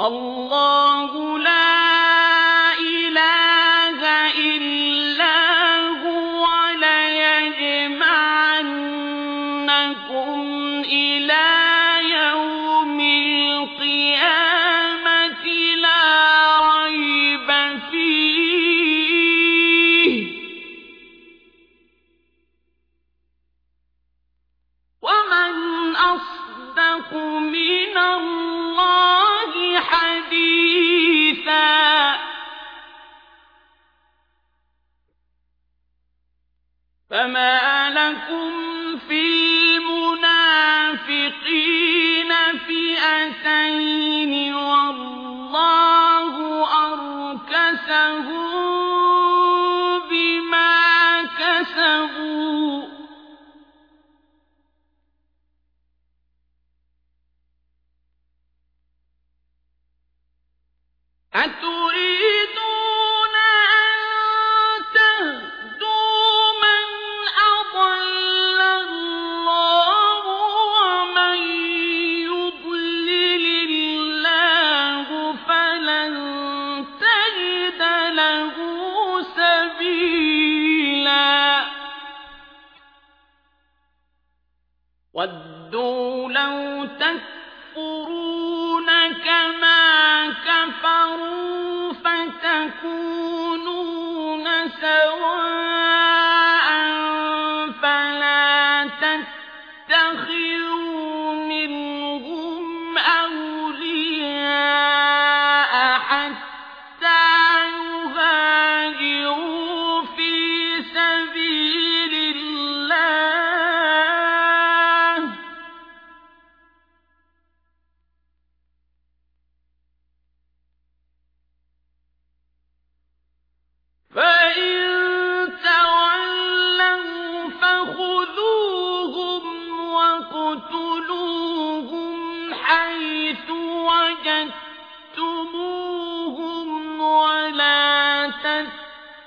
الله لا حديثا. فما لكم في المنافقين فئتين والله أركسهم ودوا لو تكفرون كما كفروا فتكونون سواء فلا تتخذوا واقتلوهم حيث وجدتموهم ولا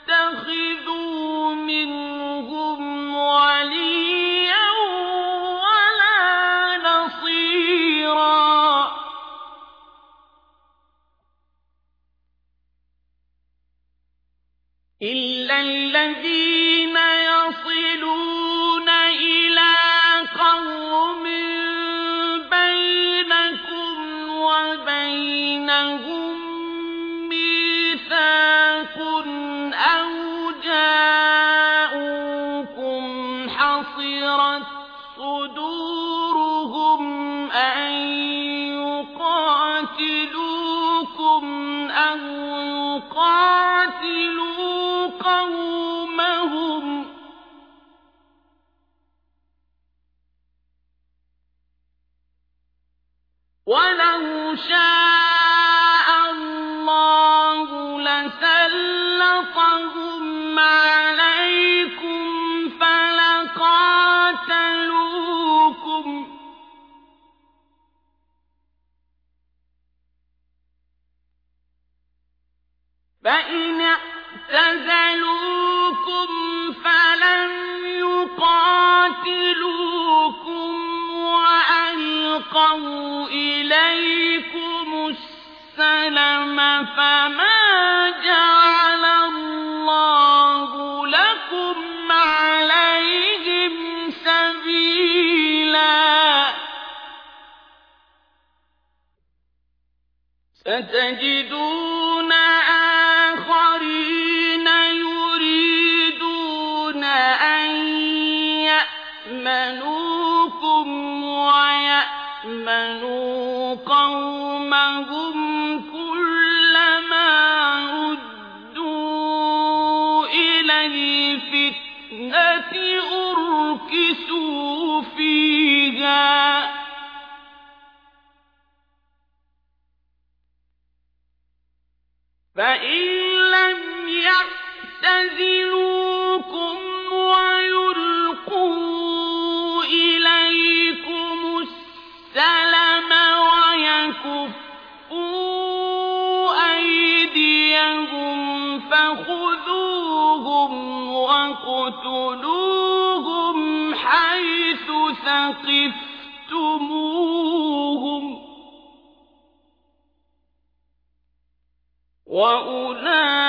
تتخذوا منهم وليا ولا نصيرا. إلا الذين ولو شاء الله لسلطهم عليكم فلقاتلوكم فإن اعتزلوكم ستجدون آخرين يريدون أن يأمنوكم ويأمنوا قومهم الفتنة أركسوا فيها. فإن لم يعتزلوكم ويلقوا إليكم السلم ويكفوا أيديهم فخذوهم فاقتلوهم حيث ثقفتموهم. وأولئك